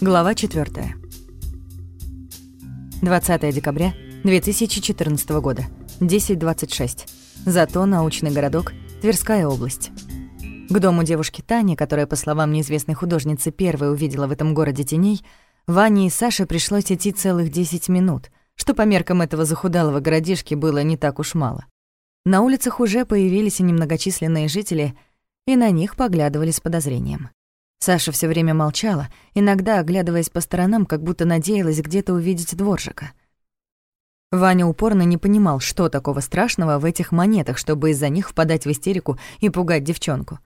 Глава 4. 20 декабря 2014 года. 10.26. Зато научный городок, Тверская область. К дому девушки Тани, которая, по словам неизвестной художницы, первой увидела в этом городе теней, Ване и Саше пришлось идти целых 10 минут, что по меркам этого захудалого городишки было не так уж мало. На улицах уже появились и немногочисленные жители, и на них поглядывали с подозрением. Саша все время молчала, иногда оглядываясь по сторонам, как будто надеялась где-то увидеть дворжика. Ваня упорно не понимал, что такого страшного в этих монетах, чтобы из-за них впадать в истерику и пугать девчонку.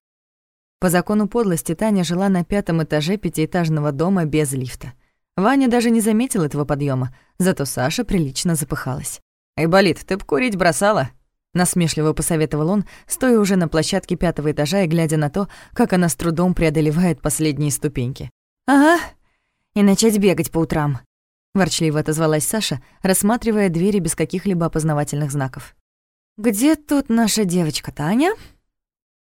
По закону подлости Таня жила на пятом этаже пятиэтажного дома без лифта. Ваня даже не заметил этого подъема, зато Саша прилично запыхалась. «Айболит, ты б курить бросала?» Насмешливо посоветовал он, стоя уже на площадке пятого этажа и глядя на то, как она с трудом преодолевает последние ступеньки. «Ага, и начать бегать по утрам», — ворчливо отозвалась Саша, рассматривая двери без каких-либо опознавательных знаков. «Где тут наша девочка Таня?»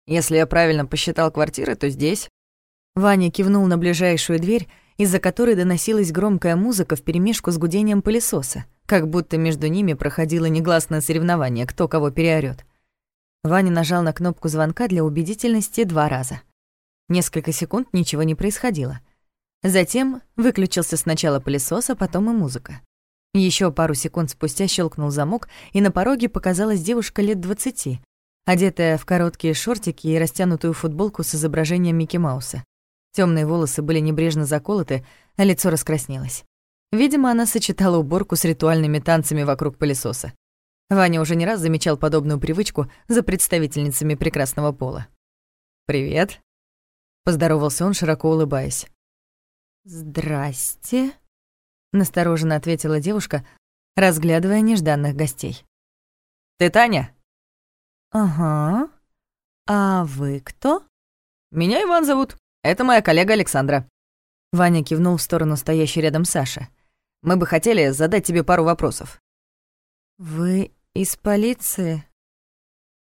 «Если я правильно посчитал квартиры, то здесь». Ваня кивнул на ближайшую дверь, из-за которой доносилась громкая музыка вперемешку с гудением пылесоса как будто между ними проходило негласное соревнование, кто кого переорёт. Ваня нажал на кнопку звонка для убедительности два раза. Несколько секунд ничего не происходило. Затем выключился сначала пылесос, а потом и музыка. Еще пару секунд спустя щелкнул замок, и на пороге показалась девушка лет двадцати, одетая в короткие шортики и растянутую футболку с изображением Микки Мауса. Темные волосы были небрежно заколоты, а лицо раскраснелось. Видимо, она сочетала уборку с ритуальными танцами вокруг пылесоса. Ваня уже не раз замечал подобную привычку за представительницами прекрасного пола. «Привет», — поздоровался он, широко улыбаясь. «Здрасте», — настороженно ответила девушка, разглядывая нежданных гостей. «Ты Таня?» «Ага. А вы кто?» «Меня Иван зовут. Это моя коллега Александра». Ваня кивнул в сторону стоящей рядом Саши. Мы бы хотели задать тебе пару вопросов». «Вы из полиции?»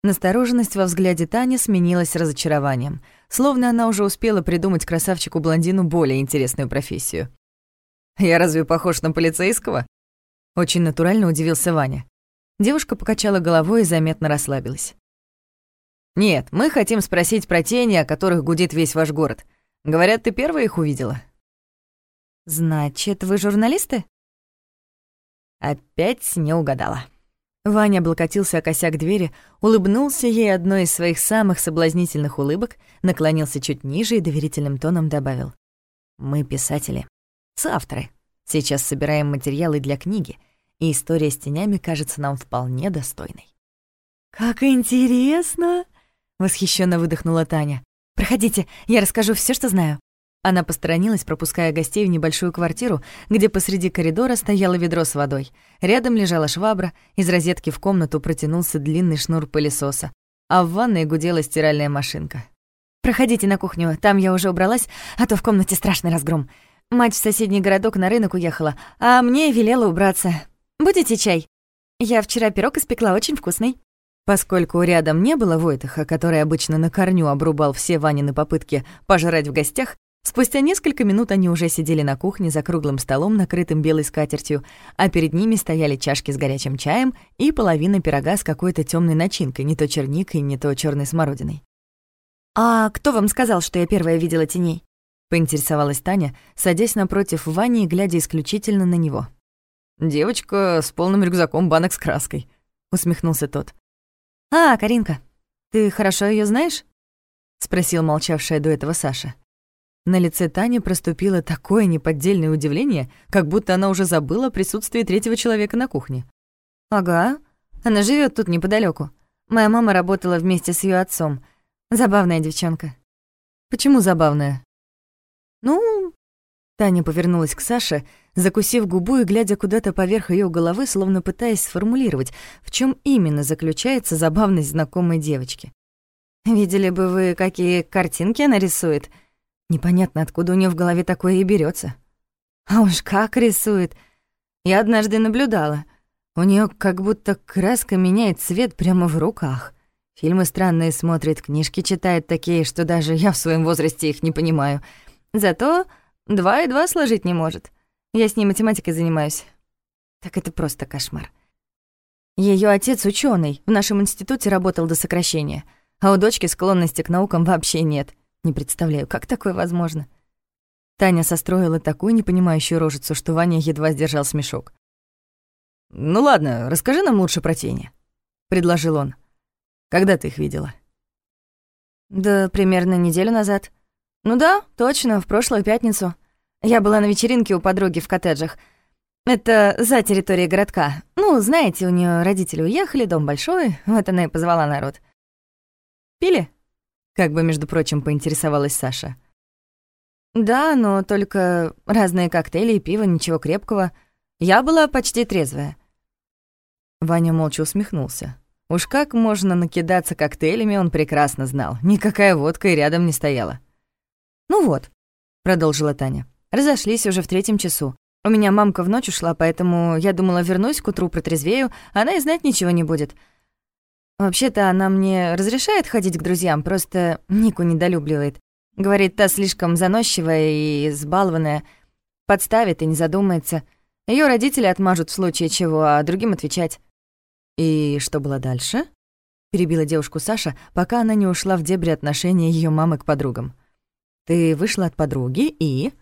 Настороженность во взгляде Тани сменилась разочарованием, словно она уже успела придумать красавчику-блондину более интересную профессию. «Я разве похож на полицейского?» Очень натурально удивился Ваня. Девушка покачала головой и заметно расслабилась. «Нет, мы хотим спросить про тени, о которых гудит весь ваш город. Говорят, ты первая их увидела?» «Значит, вы журналисты?» Опять не угадала. Ваня облокотился о косяк двери, улыбнулся ей одной из своих самых соблазнительных улыбок, наклонился чуть ниже и доверительным тоном добавил. «Мы писатели, соавторы. Сейчас собираем материалы для книги, и история с тенями кажется нам вполне достойной». «Как интересно!» — восхищенно выдохнула Таня. «Проходите, я расскажу все, что знаю». Она посторонилась, пропуская гостей в небольшую квартиру, где посреди коридора стояло ведро с водой. Рядом лежала швабра, из розетки в комнату протянулся длинный шнур пылесоса, а в ванной гудела стиральная машинка. «Проходите на кухню, там я уже убралась, а то в комнате страшный разгром. Мать в соседний городок на рынок уехала, а мне велела убраться. Будете чай? Я вчера пирог испекла, очень вкусный». Поскольку рядом не было Войтаха, который обычно на корню обрубал все Ванины попытки пожрать в гостях, Спустя несколько минут они уже сидели на кухне за круглым столом, накрытым белой скатертью, а перед ними стояли чашки с горячим чаем и половина пирога с какой-то темной начинкой, не то черникой, не то черной смородиной. «А кто вам сказал, что я первая видела теней?» — поинтересовалась Таня, садясь напротив Вани и глядя исключительно на него. «Девочка с полным рюкзаком банок с краской», — усмехнулся тот. «А, Каринка, ты хорошо ее знаешь?» — спросил молчавшая до этого Саша. На лице Тани проступило такое неподдельное удивление, как будто она уже забыла о присутствии третьего человека на кухне. «Ага, она живет тут неподалеку. Моя мама работала вместе с ее отцом. Забавная девчонка». «Почему забавная?» «Ну...» Таня повернулась к Саше, закусив губу и глядя куда-то поверх ее головы, словно пытаясь сформулировать, в чем именно заключается забавность знакомой девочки. «Видели бы вы, какие картинки она рисует?» Непонятно, откуда у нее в голове такое и берется. А уж как рисует. Я однажды наблюдала. У нее как будто краска меняет цвет прямо в руках. Фильмы странные смотрит, книжки читает такие, что даже я в своем возрасте их не понимаю. Зато Два и два сложить не может. Я с ней математикой занимаюсь. Так это просто кошмар. Ее отец ученый, в нашем институте работал до сокращения, а у дочки склонности к наукам вообще нет. Не представляю, как такое возможно. Таня состроила такую непонимающую рожицу, что Ваня едва сдержал смешок. «Ну ладно, расскажи нам лучше про тени», — предложил он. «Когда ты их видела?» «Да примерно неделю назад. Ну да, точно, в прошлую пятницу. Я была на вечеринке у подруги в коттеджах. Это за территорией городка. Ну, знаете, у нее родители уехали, дом большой, вот она и позвала народ. Пили? Как бы, между прочим, поинтересовалась Саша. Да, но только разные коктейли и пиво, ничего крепкого. Я была почти трезвая. Ваня молча усмехнулся. Уж как можно накидаться коктейлями, он прекрасно знал. Никакая водка и рядом не стояла. «Ну вот», — продолжила Таня. Разошлись уже в третьем часу. У меня мамка в ночь ушла, поэтому я думала, вернусь к утру протрезвею, она и знать ничего не будет. Вообще-то она мне разрешает ходить к друзьям, просто Нику недолюбливает. Говорит, та слишком заносчивая и избалованная, подставит и не задумается. Ее родители отмажут в случае чего, а другим отвечать. «И что было дальше?» — перебила девушку Саша, пока она не ушла в дебри отношения ее мамы к подругам. «Ты вышла от подруги и...»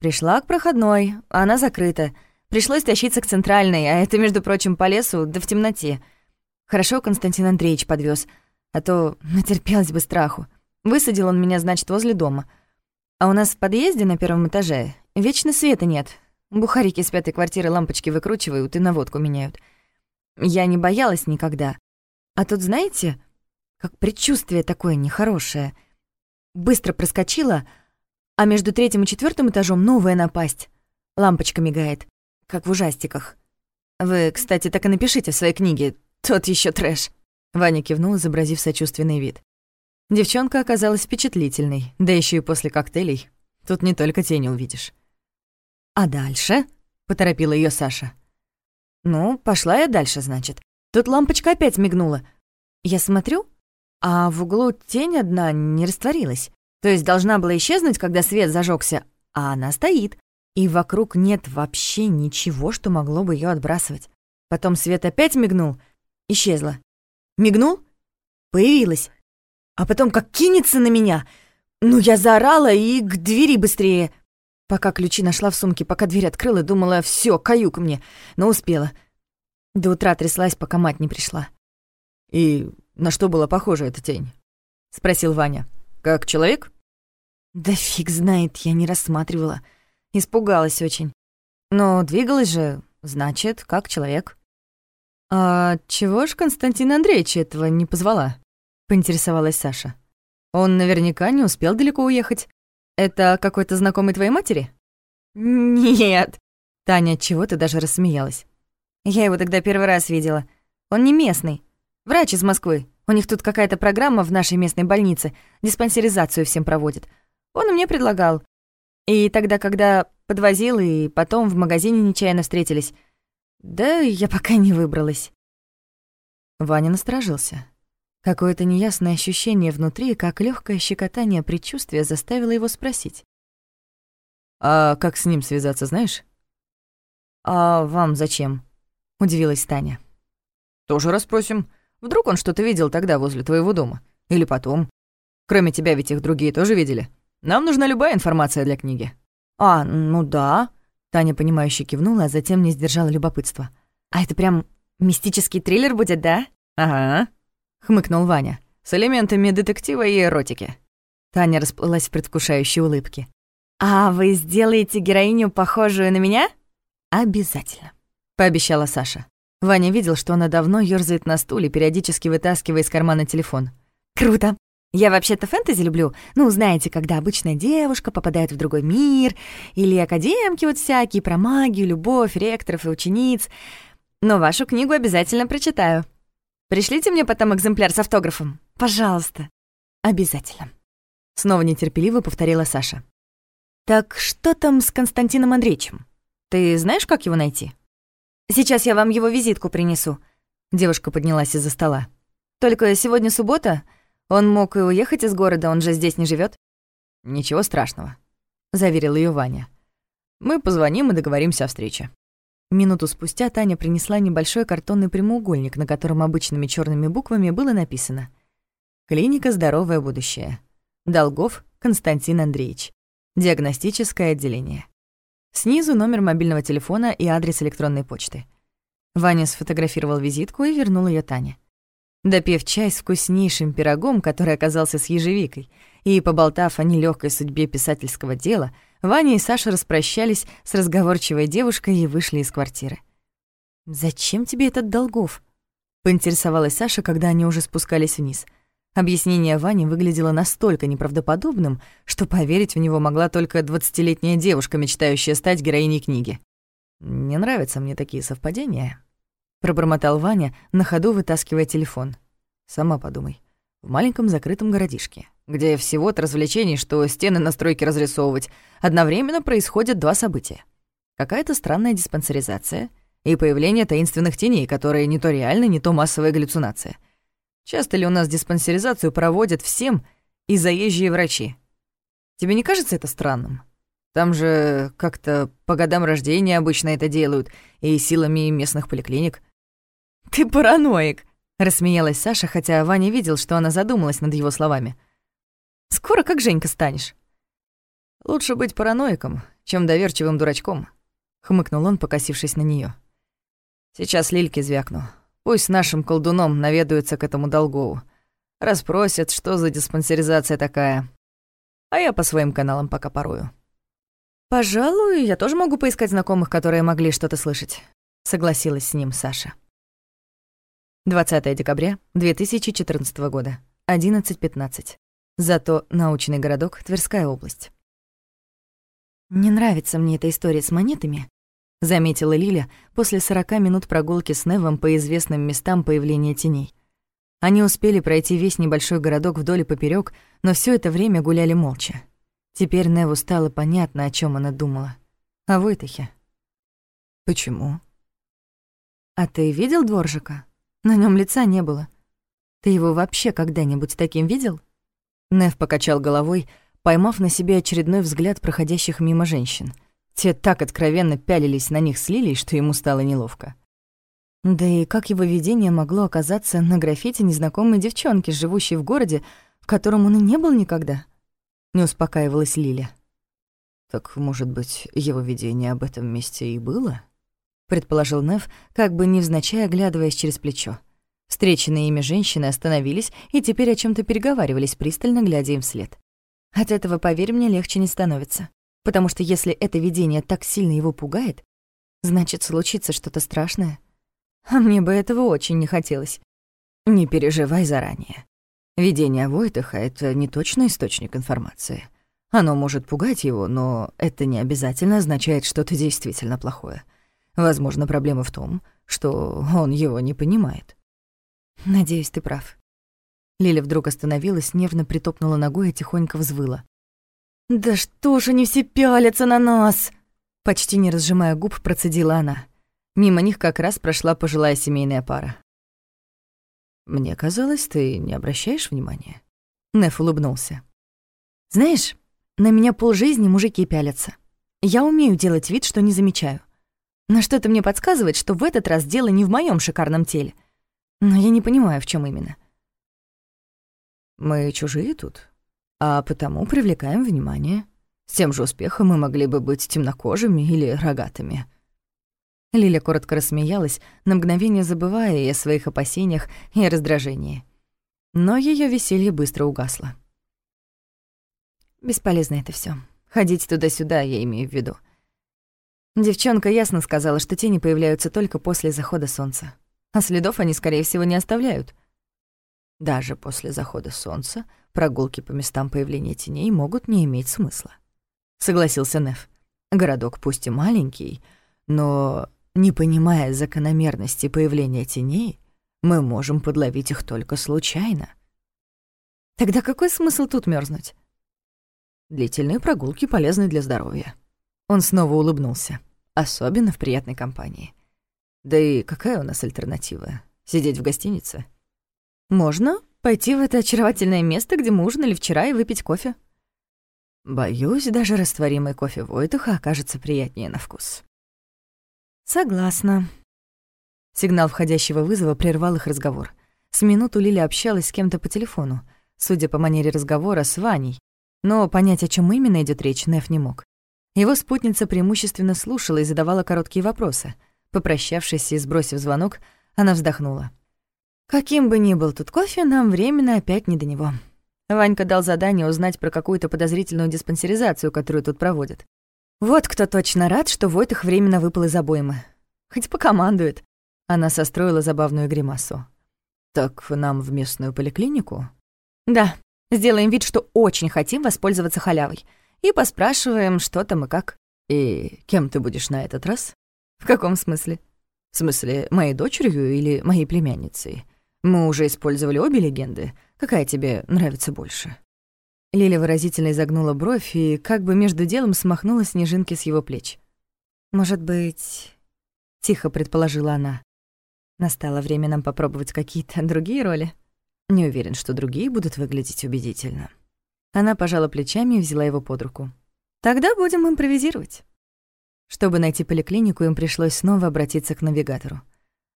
Пришла к проходной, она закрыта. Пришлось тащиться к центральной, а это, между прочим, по лесу, да в темноте. Хорошо Константин Андреевич подвез, а то натерпелась бы страху. Высадил он меня, значит, возле дома. А у нас в подъезде на первом этаже вечно света нет. Бухарики с пятой квартиры лампочки выкручивают и на водку меняют. Я не боялась никогда. А тут, знаете, как предчувствие такое нехорошее. Быстро проскочила — а между третьим и четвертым этажом новая напасть. Лампочка мигает, как в ужастиках. Вы, кстати, так и напишите в своей книге «Тот еще трэш». Ваня кивнул, изобразив сочувственный вид. Девчонка оказалась впечатлительной, да еще и после коктейлей. Тут не только тени увидишь. «А дальше?» — поторопила ее Саша. «Ну, пошла я дальше, значит. Тут лампочка опять мигнула. Я смотрю, а в углу тень одна не растворилась. То есть должна была исчезнуть, когда свет зажегся, а она стоит, и вокруг нет вообще ничего, что могло бы ее отбрасывать. Потом свет опять мигнул, исчезла. Мигнул, появилась. А потом как кинется на меня. Ну, я заорала и к двери быстрее. Пока ключи нашла в сумке, пока дверь открыла, думала, все, каюк мне, но успела. До утра тряслась, пока мать не пришла. «И на что была похожа эта тень?» — спросил Ваня. «Как человек?» Да фиг знает, я не рассматривала. Испугалась очень. Но двигалась же, значит, как человек. «А чего ж Константин Андреевич этого не позвала?» — поинтересовалась Саша. «Он наверняка не успел далеко уехать. Это какой-то знакомый твоей матери?» «Нет». Таня чего-то даже рассмеялась. «Я его тогда первый раз видела. Он не местный. Врач из Москвы. У них тут какая-то программа в нашей местной больнице. Диспансеризацию всем проводит. Он мне предлагал. И тогда, когда подвозил, и потом в магазине нечаянно встретились. Да я пока не выбралась. Ваня насторожился. Какое-то неясное ощущение внутри, как легкое щекотание предчувствия заставило его спросить. «А как с ним связаться, знаешь?» «А вам зачем?» — удивилась Таня. «Тоже расспросим. Вдруг он что-то видел тогда возле твоего дома? Или потом? Кроме тебя ведь их другие тоже видели?» Нам нужна любая информация для книги». «А, ну да», — Таня, понимающе кивнула, а затем не сдержала любопытства. «А это прям мистический триллер будет, да?» «Ага», — хмыкнул Ваня, «с элементами детектива и эротики». Таня расплылась в предвкушающей улыбке. «А вы сделаете героиню, похожую на меня?» «Обязательно», — пообещала Саша. Ваня видел, что она давно ёрзает на стуле, периодически вытаскивая из кармана телефон. «Круто! Я вообще-то фэнтези люблю. Ну, знаете, когда обычная девушка попадает в другой мир, или академки вот всякие про магию, любовь, ректоров и учениц. Но вашу книгу обязательно прочитаю. Пришлите мне потом экземпляр с автографом. Пожалуйста. Обязательно. Снова нетерпеливо повторила Саша. Так что там с Константином Андреевичем? Ты знаешь, как его найти? Сейчас я вам его визитку принесу. Девушка поднялась из-за стола. Только сегодня суббота, он мог и уехать из города, он же здесь не живет. Ничего страшного. заверил ее Ваня. «Мы позвоним и договоримся о встрече». Минуту спустя Таня принесла небольшой картонный прямоугольник, на котором обычными черными буквами было написано «Клиника «Здоровое будущее». Долгов Константин Андреевич. Диагностическое отделение». Снизу номер мобильного телефона и адрес электронной почты. Ваня сфотографировал визитку и вернул ее Тане. Допив чай с вкуснейшим пирогом, который оказался с ежевикой, и поболтав о нелегкой судьбе писательского дела, Ваня и Саша распрощались с разговорчивой девушкой и вышли из квартиры. «Зачем тебе этот Долгов?» — поинтересовалась Саша, когда они уже спускались вниз. Объяснение Вани выглядело настолько неправдоподобным, что поверить в него могла только двадцатилетняя девушка, мечтающая стать героиней книги. «Не нравятся мне такие совпадения», пробормотал Ваня, на ходу вытаскивая телефон. Сама подумай. В маленьком закрытом городишке, где всего-то развлечений, что стены на стройке разрисовывать, одновременно происходят два события. Какая-то странная диспансеризация и появление таинственных теней, которые не то реальны, не то массовая галлюцинация. Часто ли у нас диспансеризацию проводят всем и заезжие врачи? Тебе не кажется это странным? Там же как-то по годам рождения обычно это делают, и силами местных поликлиник. «Ты параноик!» — рассмеялась Саша, хотя Ваня видел, что она задумалась над его словами. «Скоро как Женька станешь?» «Лучше быть параноиком, чем доверчивым дурачком», — хмыкнул он, покосившись на нее. «Сейчас Лильке звякну. Пусть с нашим колдуном наведаются к этому Долгову. Расспросят, что за диспансеризация такая. А я по своим каналам пока порую». «Пожалуй, я тоже могу поискать знакомых, которые могли что-то слышать», — согласилась с ним Саша. 20 декабря 2014 года, 11.15. Зато научный городок, Тверская область. «Не нравится мне эта история с монетами», — заметила Лиля после 40 минут прогулки с Невом по известным местам появления теней. Они успели пройти весь небольшой городок вдоль и поперёк, но всё это время гуляли молча. Теперь Неву стало понятно, о чём она думала. О Войтахе. «Почему?» «А ты видел дворжика?» На нем лица не было. Ты его вообще когда-нибудь таким видел? Нев покачал головой, поймав на себе очередной взгляд проходящих мимо женщин. Те так откровенно пялились на них с Лилией, что ему стало неловко. Да и как его видение могло оказаться на граффити незнакомой девчонки, живущей в городе, в котором он и не был никогда? Не успокаивалась Лиля. «Так, может быть, его видение об этом месте и было?» Предположил Нев, как бы невзначай оглядываясь через плечо. Встреченные ими женщины остановились и теперь о чем то переговаривались, пристально глядя им вслед. От этого, поверь мне, легче не становится. Потому что если это видение так сильно его пугает, значит, случится что-то страшное. А мне бы этого очень не хотелось. Не переживай заранее. Видение Войтаха — это не точный источник информации. Оно может пугать его, но это не обязательно означает что-то действительно плохое. Возможно, проблема в том, что он его не понимает. Надеюсь, ты прав. Лиля вдруг остановилась, нервно притопнула ногой и тихонько взвыла. «Да что ж они все пялятся на нас!» Почти не разжимая губ, процедила она. Мимо них как раз прошла пожилая семейная пара. «Мне казалось, ты не обращаешь внимания?» Неф улыбнулся. «Знаешь, на меня полжизни мужики пялятся. Я умею делать вид, что не замечаю. Но что-то мне подсказывает, что в этот раз дело не в моем шикарном теле. Но я не понимаю, в чем именно. Мы чужие тут, а потому привлекаем внимание. С тем же успехом мы могли бы быть темнокожими или рогатыми. Лиля коротко рассмеялась, на мгновение забывая и о своих опасениях, и о раздражении. Но ее веселье быстро угасло. Бесполезно это все. Ходить туда-сюда, я имею в виду. Девчонка ясно сказала, что тени появляются только после захода солнца. А следов они, скорее всего, не оставляют. Даже после захода солнца прогулки по местам появления теней могут не иметь смысла. Согласился Неф. Городок пусть и маленький, но, не понимая закономерности появления теней, мы можем подловить их только случайно. Тогда какой смысл тут мерзнуть? Длительные прогулки полезны для здоровья. Он снова улыбнулся. Особенно в приятной компании. Да и какая у нас альтернатива? Сидеть в гостинице? Можно пойти в это очаровательное место, где мы ужинали вчера, и выпить кофе. Боюсь, даже растворимый кофе Войтуха окажется приятнее на вкус. Согласна. Сигнал входящего вызова прервал их разговор. С минуту Лиля общалась с кем-то по телефону, судя по манере разговора, с Ваней. Но понять, о чем именно идет речь, Неф не мог. Его спутница преимущественно слушала и задавала короткие вопросы. Попрощавшись и сбросив звонок, она вздохнула. «Каким бы ни был тут кофе, нам временно опять не до него. Ванька дал задание узнать про какую-то подозрительную диспансеризацию, которую тут проводят. Вот кто точно рад, что Войтых временно выпал из обоймы. Хоть покомандует. Она состроила забавную гримасу. «Так нам в местную поликлинику?» «Да. Сделаем вид, что очень хотим воспользоваться халявой. И поспрашиваем, что там и как». «И кем ты будешь на этот раз?» «В каком смысле?» «В смысле, моей дочерью или моей племянницей? Мы уже использовали обе легенды. Какая тебе нравится больше?» Лиля выразительно изогнула бровь и как бы между делом смахнула снежинки с его плеч. «Может быть...» — тихо предположила она. «Настало время нам попробовать какие-то другие роли?» Не уверен, что другие будут выглядеть убедительно. Она пожала плечами и взяла его под руку. «Тогда будем импровизировать». Чтобы найти поликлинику, им пришлось снова обратиться к навигатору.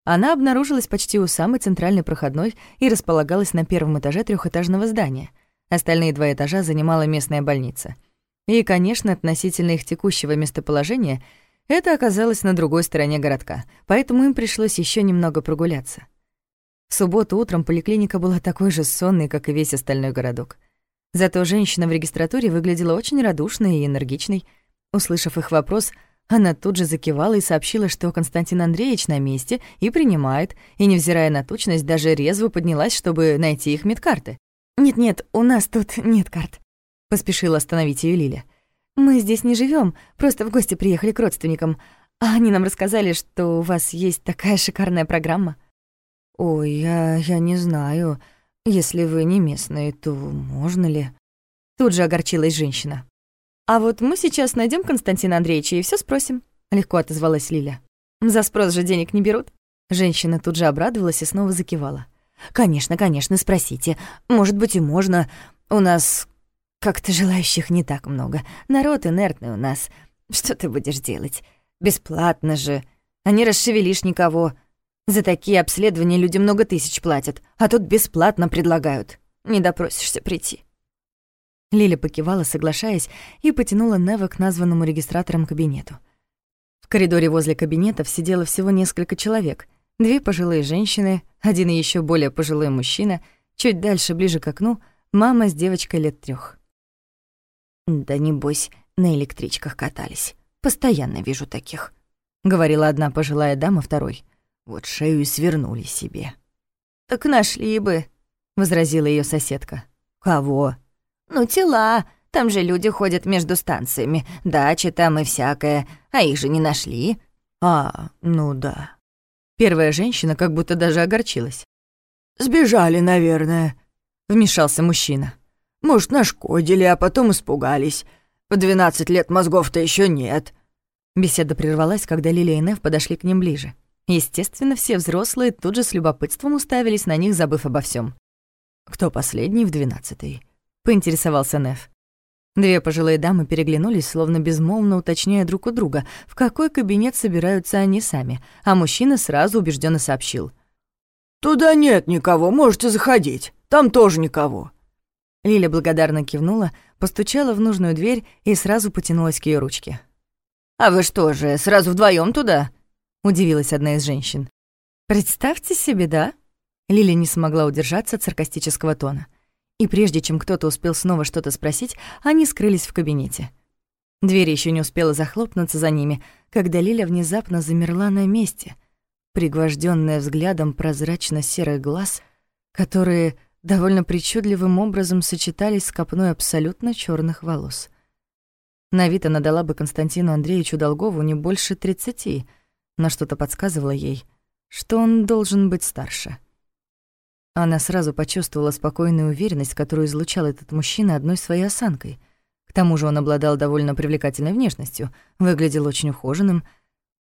Она обнаружилась почти у самой центральной проходной и располагалась на первом этаже трехэтажного здания. Остальные два этажа занимала местная больница. И, конечно, относительно их текущего местоположения, это оказалось на другой стороне городка, поэтому им пришлось еще немного прогуляться. В субботу утром поликлиника была такой же сонной, как и весь остальной городок. Зато женщина в регистратуре выглядела очень радушной и энергичной. Услышав их вопрос, она тут же закивала и сообщила, что Константин Андреевич на месте и принимает, и, невзирая на точность, даже резво поднялась, чтобы найти их медкарты. «Нет-нет, у нас тут нет карт», — поспешила остановить ее Лиля. «Мы здесь не живем, просто в гости приехали к родственникам, а они нам рассказали, что у вас есть такая шикарная программа». «Ой, я, я не знаю. Если вы не местные, то можно ли?» Тут же огорчилась женщина. «А вот мы сейчас найдем Константина Андреевича и все спросим», — легко отозвалась Лиля. «За спрос же денег не берут». Женщина тут же обрадовалась и снова закивала. «Конечно, конечно, спросите. Может быть, и можно. У нас как-то желающих не так много. Народ инертный у нас. Что ты будешь делать? Бесплатно же. А не расшевелишь никого. За такие обследования люди много тысяч платят, а тут бесплатно предлагают. Не допросишься прийти». Лиля покивала, соглашаясь, и потянула Нева к названному регистратором кабинету. В коридоре возле кабинетов сидело всего несколько человек. Две пожилые женщины, один еще более пожилой мужчина, чуть дальше, ближе к окну, мама с девочкой лет трех. «Да небось, на электричках катались. Постоянно вижу таких», — говорила одна пожилая дама второй. «Вот шею и свернули себе». «Так нашли бы», — возразила ее соседка. «Кого?» «Ну, тела. Там же люди ходят между станциями. Дачи там и всякое. А их же не нашли». «А, ну да». Первая женщина как будто даже огорчилась. «Сбежали, наверное», — вмешался мужчина. «Может, нашкодили, а потом испугались. По двенадцать лет мозгов-то еще нет». Беседа прервалась, когда Лилия и Нев подошли к ним ближе. Естественно, все взрослые тут же с любопытством уставились на них, забыв обо всем. «Кто последний в двенадцатый?» — поинтересовался Неф. Две пожилые дамы переглянулись, словно безмолвно уточняя друг у друга, в какой кабинет собираются они сами, а мужчина сразу убежденно сообщил. «Туда нет никого, можете заходить, там тоже никого». Лиля благодарно кивнула, постучала в нужную дверь и сразу потянулась к ее ручке. «А вы что же, сразу вдвоем туда?» — удивилась одна из женщин. «Представьте себе, да?» Лиля не смогла удержаться от саркастического тона. И прежде чем кто-то успел снова что-то спросить, они скрылись в кабинете. Дверь еще не успела захлопнуться за ними, когда Лиля внезапно замерла на месте, пригвожденная взглядом прозрачно-серых глаз, которые довольно причудливым образом сочетались с копной абсолютно черных волос. На вид она дала бы Константину Андреевичу Долгову не больше тридцати, но что-то подсказывало ей, что он должен быть старше. Она сразу почувствовала спокойную уверенность, которую излучал этот мужчина одной своей осанкой. К тому же он обладал довольно привлекательной внешностью, выглядел очень ухоженным.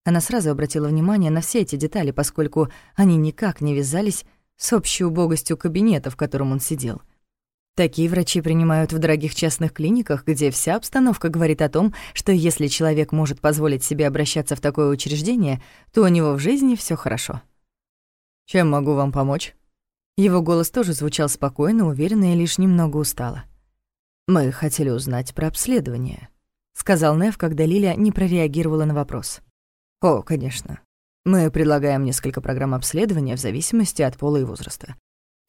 Она сразу обратила внимание на все эти детали, поскольку они никак не вязались с общей убогостью кабинета, в котором он сидел. Такие врачи принимают в дорогих частных клиниках, где вся обстановка говорит о том, что если человек может позволить себе обращаться в такое учреждение, то у него в жизни все хорошо. «Чем могу вам помочь?» Его голос тоже звучал спокойно, уверенно и лишь немного устало. «Мы хотели узнать про обследование», — сказал Нев, когда Лиля не прореагировала на вопрос. «О, конечно. Мы предлагаем несколько программ обследования в зависимости от пола и возраста.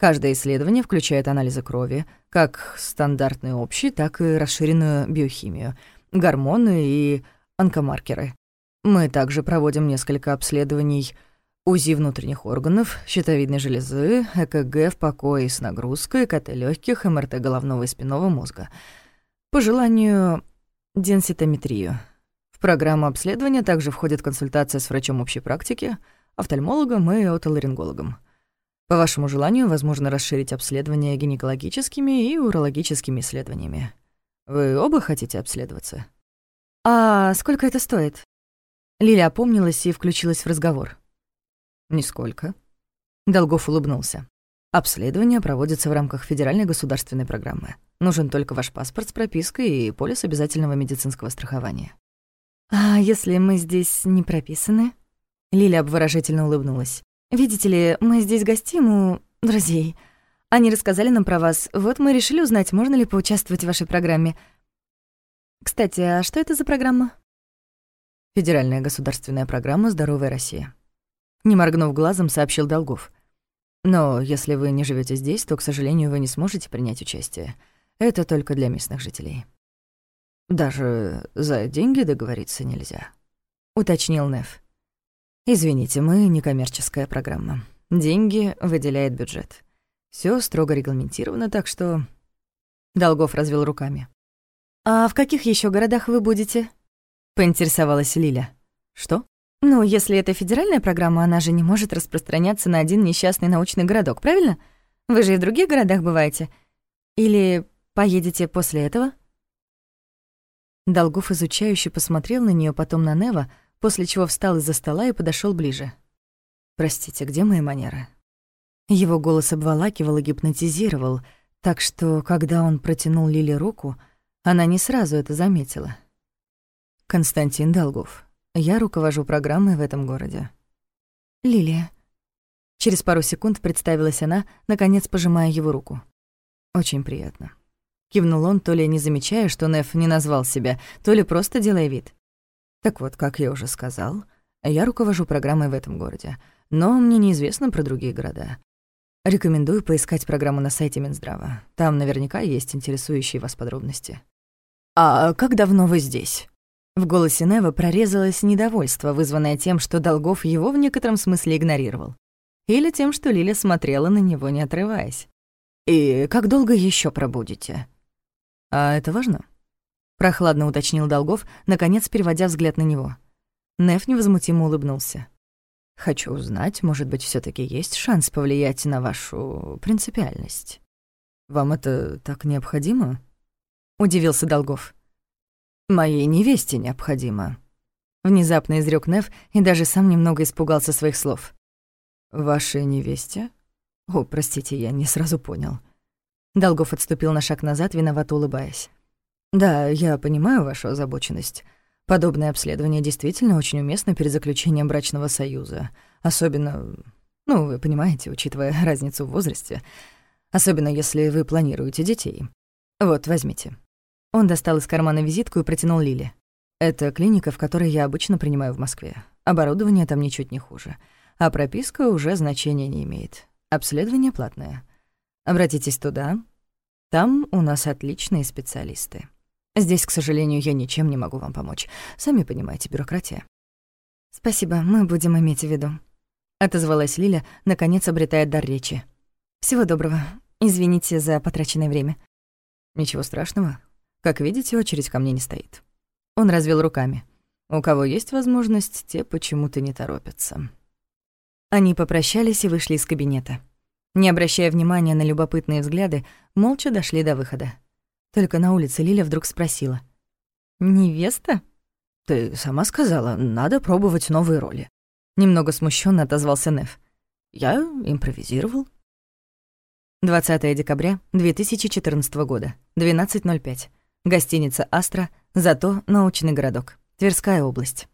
Каждое исследование включает анализы крови, как стандартные общие, так и расширенную биохимию, гормоны и онкомаркеры. Мы также проводим несколько обследований УЗИ внутренних органов, щитовидной железы, ЭКГ в покое с нагрузкой, КТ легких, МРТ головного и спинного мозга. По желанию, денситометрию. В программу обследования также входит консультация с врачом общей практики, офтальмологом и отоларингологом. По вашему желанию, возможно расширить обследование гинекологическими и урологическими исследованиями. Вы оба хотите обследоваться? А сколько это стоит? Лиля опомнилась и включилась в разговор. Нисколько. Долгов улыбнулся. Обследование проводится в рамках федеральной государственной программы. Нужен только ваш паспорт с пропиской и полис обязательного медицинского страхования. А если мы здесь не прописаны? Лиля обворожительно улыбнулась. Видите ли, мы здесь гостим у друзей. Они рассказали нам про вас. Вот мы решили узнать, можно ли поучаствовать в вашей программе. Кстати, а что это за программа? Федеральная государственная программа «Здоровая Россия». Не моргнув глазом, сообщил Долгов. Но если вы не живете здесь, то, к сожалению, вы не сможете принять участие. Это только для местных жителей. Даже за деньги договориться нельзя, уточнил Неф. Извините, мы не коммерческая программа. Деньги выделяет бюджет. Все строго регламентировано, так что... Долгов развел руками. «А в каких еще городах вы будете?» — поинтересовалась Лиля. «Что?» «Ну, если это федеральная программа, она же не может распространяться на один несчастный научный городок, правильно? Вы же и в других городах бываете. Или поедете после этого?» Долгов изучающе посмотрел на нее, потом на Нева, после чего встал из-за стола и подошел ближе. «Простите, где мои манеры?» Его голос обволакивал и гипнотизировал, так что, когда он протянул Лиле руку, она не сразу это заметила. «Константин Долгов. Я руковожу программой в этом городе». «Лилия». Через пару секунд представилась она, наконец пожимая его руку. «Очень приятно». Кивнул он, то ли не замечая, что Неф не назвал себя, то ли просто делая вид. Так вот, как я уже сказал, я руковожу программой в этом городе, но мне неизвестно про другие города. Рекомендую поискать программу на сайте Минздрава. Там наверняка есть интересующие вас подробности. «А как давно вы здесь?» В голосе Нева прорезалось недовольство, вызванное тем, что Долгов его в некотором смысле игнорировал. Или тем, что Лиля смотрела на него, не отрываясь. «И как долго еще пробудете?» «А это важно?» Прохладно уточнил Долгов, наконец переводя взгляд на него. Неф невозмутимо улыбнулся. «Хочу узнать, может быть, все таки есть шанс повлиять на вашу принципиальность. Вам это так необходимо?» Удивился Долгов. «Моей невесте необходимо». Внезапно изрёк Неф и даже сам немного испугался своих слов. «Вашей невесте?» «О, простите, я не сразу понял». Долгов отступил на шаг назад, виновато улыбаясь. Да, я понимаю вашу озабоченность. Подобное обследование действительно очень уместно перед заключением брачного союза. Особенно, ну, вы понимаете, учитывая разницу в возрасте. Особенно, если вы планируете детей. Вот, возьмите. Он достал из кармана визитку и протянул Лиле. Это клиника, в которой я обычно принимаю в Москве. Оборудование там ничуть не хуже. А прописка уже значения не имеет. Обследование платное. Обратитесь туда. Там у нас отличные специалисты. Здесь, к сожалению, я ничем не могу вам помочь. Сами понимаете, бюрократия. Спасибо, мы будем иметь в виду. Отозвалась Лиля, наконец обретая дар речи. Всего доброго. Извините за потраченное время. Ничего страшного. Как видите, очередь ко мне не стоит. Он развел руками. У кого есть возможность, те почему-то не торопятся. Они попрощались и вышли из кабинета. Не обращая внимания на любопытные взгляды, молча дошли до выхода. Только на улице Лиля вдруг спросила. «Невеста?» «Ты сама сказала, надо пробовать новые роли». Немного смущенно отозвался Неф. «Я импровизировал». 20 декабря 2014 года, 12.05. Гостиница «Астра», зато научный городок. Тверская область.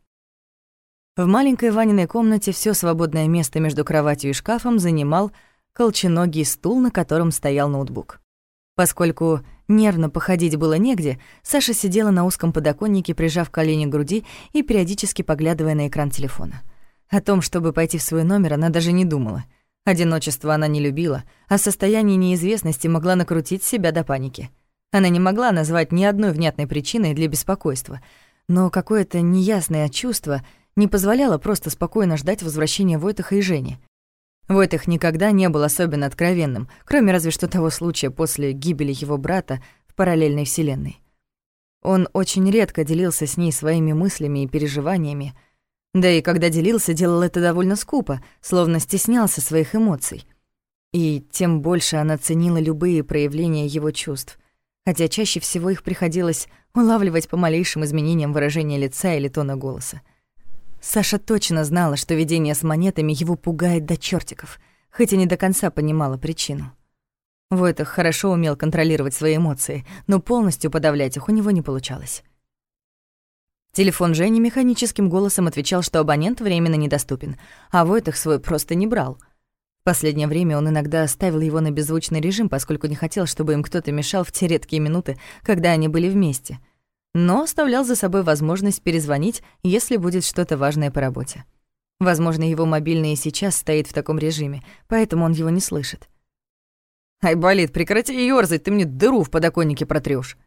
В маленькой Ваниной комнате все свободное место между кроватью и шкафом занимал колченогий стул, на котором стоял ноутбук. Поскольку нервно походить было негде, Саша сидела на узком подоконнике, прижав колени к груди и периодически поглядывая на экран телефона. О том, чтобы пойти в свой номер, она даже не думала. Одиночество она не любила, а состояние неизвестности могла накрутить себя до паники. Она не могла назвать ни одной внятной причиной для беспокойства, но какое-то неясное чувство не позволяло просто спокойно ждать возвращения Войтаха и Жени. Войтах никогда не был особенно откровенным, кроме разве что того случая после гибели его брата в параллельной вселенной. Он очень редко делился с ней своими мыслями и переживаниями, да и когда делился, делал это довольно скупо, словно стеснялся своих эмоций. И тем больше она ценила любые проявления его чувств, хотя чаще всего их приходилось улавливать по малейшим изменениям выражения лица или тона голоса. Саша точно знала, что видение с монетами его пугает до чертиков, хоть и не до конца понимала причину. Войтах хорошо умел контролировать свои эмоции, но полностью подавлять их у него не получалось. Телефон Жени механическим голосом отвечал, что абонент временно недоступен, а Войтах свой просто не брал. В последнее время он иногда ставил его на беззвучный режим, поскольку не хотел, чтобы им кто-то мешал в те редкие минуты, когда они были вместе. Но оставлял за собой возможность перезвонить, если будет что-то важное по работе. Возможно, его мобильный и сейчас стоит в таком режиме, поэтому он его не слышит. «Айболит, прекрати ёрзать, ты мне дыру в подоконнике протрёшь!»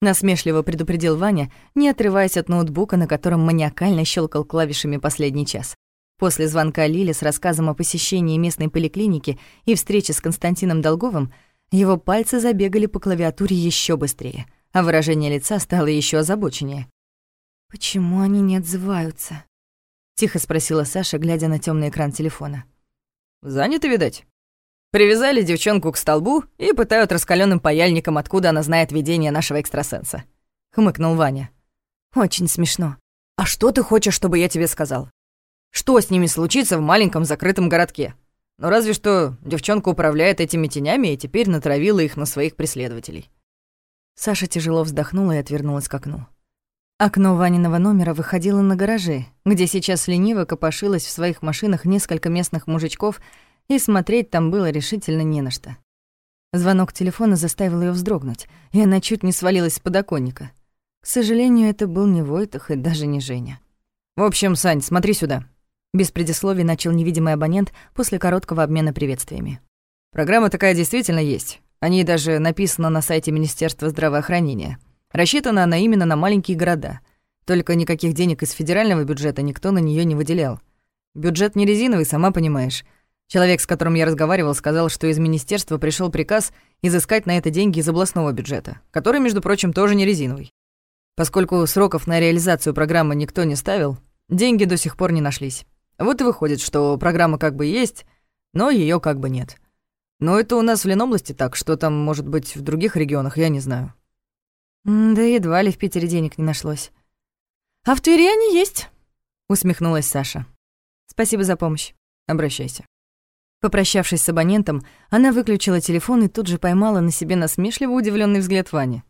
Насмешливо предупредил Ваня, не отрываясь от ноутбука, на котором маниакально щелкал клавишами последний час. После звонка Лили с рассказом о посещении местной поликлиники и встрече с Константином Долговым его пальцы забегали по клавиатуре еще быстрее, а выражение лица стало еще озабоченнее. «Почему они не отзываются?» — тихо спросила Саша, глядя на темный экран телефона. «Заняты, видать?» Привязали девчонку к столбу и пытают раскаленным паяльником, откуда она знает видение нашего экстрасенса. Хмыкнул Ваня. Очень смешно. А что ты хочешь, чтобы я тебе сказал? Что с ними случится в маленьком закрытом городке? Ну разве что девчонка управляет этими тенями и теперь натравила их на своих преследователей. Саша тяжело вздохнула и отвернулась к окну. Окно Ваниного номера выходило на гаражи, где сейчас лениво копошилось в своих машинах несколько местных мужичков и смотреть там было решительно не на что. Звонок телефона заставил ее вздрогнуть, и она чуть не свалилась с подоконника. К сожалению, это был не Войтах и даже не Женя. «В общем, Сань, смотри сюда», — без предисловий начал невидимый абонент после короткого обмена приветствиями. «Программа такая действительно есть. О ней даже написано на сайте Министерства здравоохранения. Рассчитана она именно на маленькие города. Только никаких денег из федерального бюджета никто на нее не выделял. Бюджет не резиновый, сама понимаешь. Человек, с которым я разговаривал, сказал, что из министерства пришел приказ изыскать на это деньги из областного бюджета, который, между прочим, тоже не резиновый. Поскольку сроков на реализацию программы никто не ставил, деньги до сих пор не нашлись. Вот и выходит, что программа как бы есть, но ее как бы нет. Но это у нас в Ленобласти так, что там может быть в других регионах, я не знаю. Да едва ли в Питере денег не нашлось. А в Твери они есть, усмехнулась Саша. Спасибо за помощь. Обращайся. Попрощавшись с абонентом, она выключила телефон и тут же поймала на себе насмешливо удивленный взгляд Вани.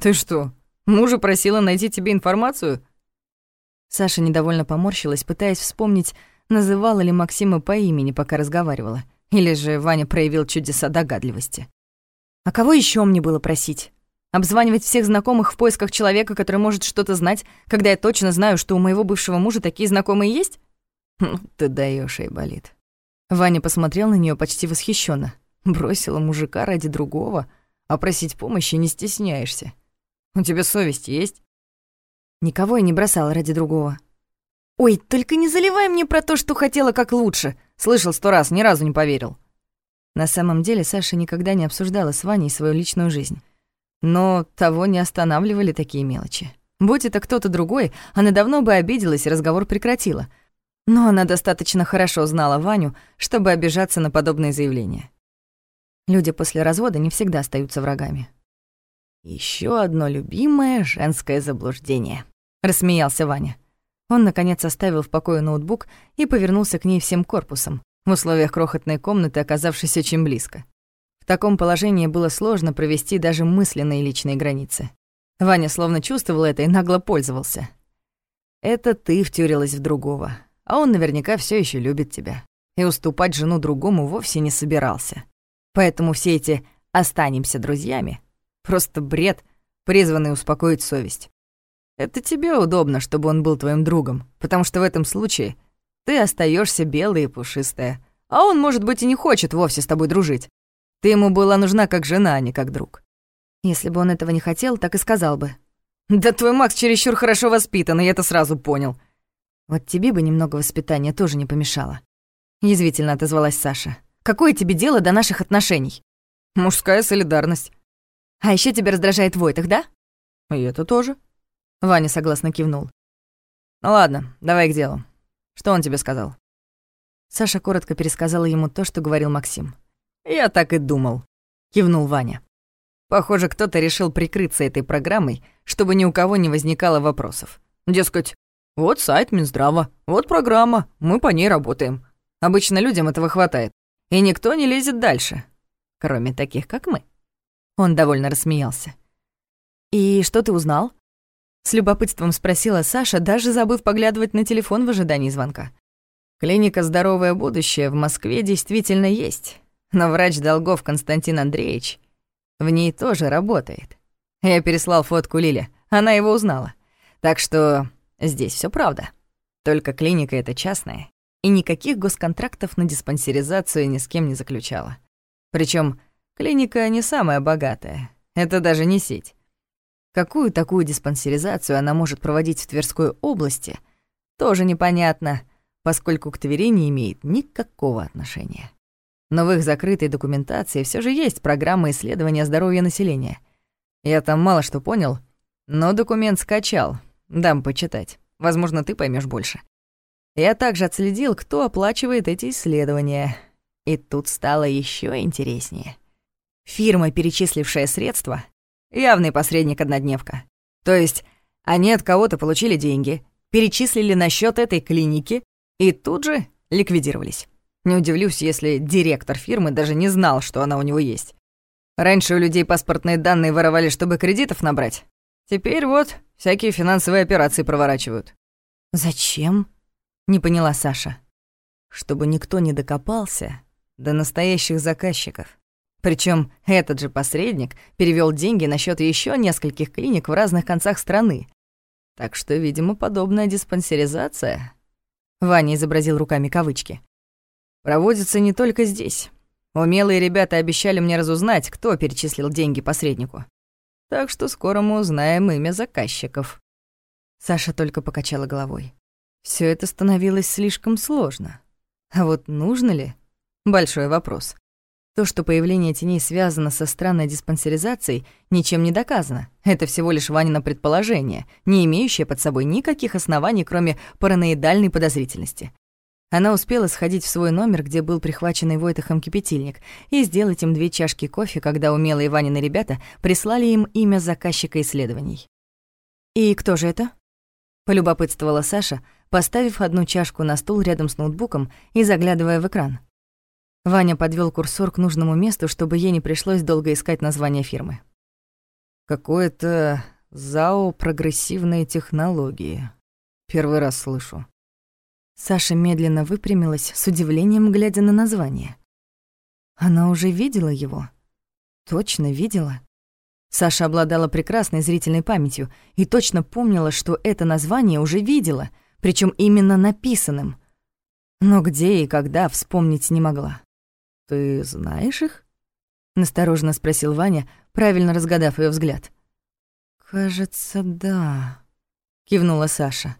«Ты что, мужа просила найти тебе информацию?» Саша недовольно поморщилась, пытаясь вспомнить, называла ли Максима по имени, пока разговаривала. Или же Ваня проявил чудеса догадливости. «А кого еще мне было просить? Обзванивать всех знакомых в поисках человека, который может что-то знать, когда я точно знаю, что у моего бывшего мужа такие знакомые есть?» «Ну, ты даешь, Айболит. Ваня посмотрел на нее почти восхищенно. Бросила мужика ради другого, а просить помощи не стесняешься. У тебя совесть есть? Никого я не бросала ради другого. Ой, только не заливай мне про то, что хотела как лучше. Слышал сто раз, ни разу не поверил. На самом деле Саша никогда не обсуждала с Ваней свою личную жизнь. Но того не останавливали такие мелочи. Будь это кто-то другой, она давно бы обиделась и разговор прекратила — но она достаточно хорошо знала Ваню, чтобы обижаться на подобные заявления. Люди после развода не всегда остаются врагами. Еще одно любимое женское заблуждение», — рассмеялся Ваня. Он, наконец, оставил в покое ноутбук и повернулся к ней всем корпусом, в условиях крохотной комнаты, оказавшейся очень близко. В таком положении было сложно провести даже мысленные личные границы. Ваня словно чувствовал это и нагло пользовался. Это ты втюрилась в другого, а он наверняка все еще любит тебя. И уступать жену другому вовсе не собирался. Поэтому все эти «останемся друзьями» — просто бред, призванный успокоить совесть. Это тебе удобно, чтобы он был твоим другом, потому что в этом случае ты остаешься белая и пушистая, а он, может быть, и не хочет вовсе с тобой дружить. Ты ему была нужна как жена, а не как друг. Если бы он этого не хотел, так и сказал бы. Да твой Макс чересчур хорошо воспитан, я это сразу понял. Вот тебе бы немного воспитания тоже не помешало. Язвительно отозвалась Саша. Какое тебе дело до наших отношений? Мужская солидарность. А еще тебя раздражает Войтах, да? И это тоже. Ваня согласно кивнул. Ну ладно, давай к делу. Что он тебе сказал? Саша коротко пересказала ему то, что говорил Максим. «Я так и думал», — кивнул Ваня. Похоже, кто-то решил прикрыться этой программой, чтобы ни у кого не возникало вопросов. Дескать, вот сайт Минздрава, вот программа, мы по ней работаем. Обычно людям этого хватает. И никто не лезет дальше, кроме таких, как мы. Он довольно рассмеялся. «И что ты узнал?» С любопытством спросила Саша, даже забыв поглядывать на телефон в ожидании звонка. Клиника «Здоровое будущее» в Москве действительно есть. Но врач Долгов Константин Андреевич в ней тоже работает. Я переслал фотку Лиле, она его узнала. Так что здесь все правда. Только клиника эта частная, и никаких госконтрактов на диспансеризацию ни с кем не заключала. Причем клиника не самая богатая, это даже не сеть. Какую такую диспансеризацию она может проводить в Тверской области, тоже непонятно, поскольку к Твери не имеет никакого отношения. Но в их закрытой документации все же есть программа исследования здоровья населения. Я там мало что понял, но документ скачал. Дам почитать. Возможно, ты поймешь больше. Я также отследил, кто оплачивает эти исследования. И тут стало еще интереснее. Фирма, перечислившая средства, явный посредник однодневка. То есть они от кого-то получили деньги, перечислили на счет этой клиники и тут же ликвидировались. Не удивлюсь, если директор фирмы даже не знал, что она у него есть. Раньше у людей паспортные данные воровали, чтобы кредитов набрать. Теперь вот всякие финансовые операции проворачивают. «Зачем?» — не поняла Саша. «Чтобы никто не докопался до настоящих заказчиков. Причем этот же посредник перевел деньги на счет еще нескольких клиник в разных концах страны. Так что, видимо, подобная диспансеризация...» Ваня изобразил руками кавычки проводится не только здесь. Умелые ребята обещали мне разузнать, кто перечислил деньги посреднику. Так что скоро мы узнаем имя заказчиков». Саша только покачала головой. Все это становилось слишком сложно. А вот нужно ли? Большой вопрос. То, что появление теней связано со странной диспансеризацией, ничем не доказано. Это всего лишь Ванина предположение, не имеющее под собой никаких оснований, кроме параноидальной подозрительности. Она успела сходить в свой номер, где был прихваченный Войтахом кипятильник, и сделать им две чашки кофе, когда умелые Ванины ребята прислали им имя заказчика исследований. «И кто же это?» — полюбопытствовала Саша, поставив одну чашку на стул рядом с ноутбуком и заглядывая в экран. Ваня подвел курсор к нужному месту, чтобы ей не пришлось долго искать название фирмы. «Какое-то ЗАО «Прогрессивные технологии». Первый раз слышу. Саша медленно выпрямилась, с удивлением глядя на название. Она уже видела его. Точно видела. Саша обладала прекрасной зрительной памятью и точно помнила, что это название уже видела, причем именно написанным. Но где и когда вспомнить не могла. «Ты знаешь их?» — настороженно спросил Ваня, правильно разгадав ее взгляд. «Кажется, да», — кивнула Саша.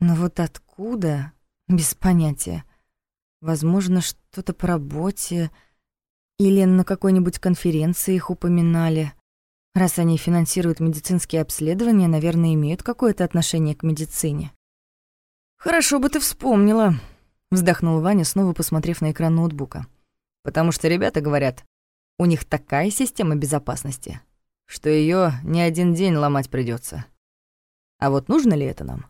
«Но вот откуда?» Без понятия. Возможно, что-то по работе или на какой-нибудь конференции их упоминали. Раз они финансируют медицинские обследования, наверное, имеют какое-то отношение к медицине. «Хорошо бы ты вспомнила», — вздохнул Ваня, снова посмотрев на экран ноутбука. «Потому что ребята говорят, у них такая система безопасности, что ее не один день ломать придется. А вот нужно ли это нам?»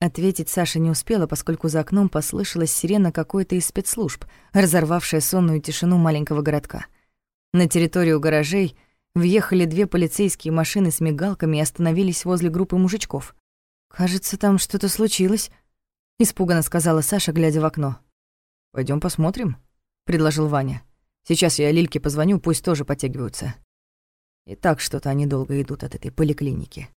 Ответить Саша не успела, поскольку за окном послышалась сирена какой-то из спецслужб, разорвавшая сонную тишину маленького городка. На территорию гаражей въехали две полицейские машины с мигалками и остановились возле группы мужичков. «Кажется, там что-то случилось», — испуганно сказала Саша, глядя в окно. Пойдем посмотрим», — предложил Ваня. «Сейчас я Лильке позвоню, пусть тоже подтягиваются». И так что-то они долго идут от этой поликлиники.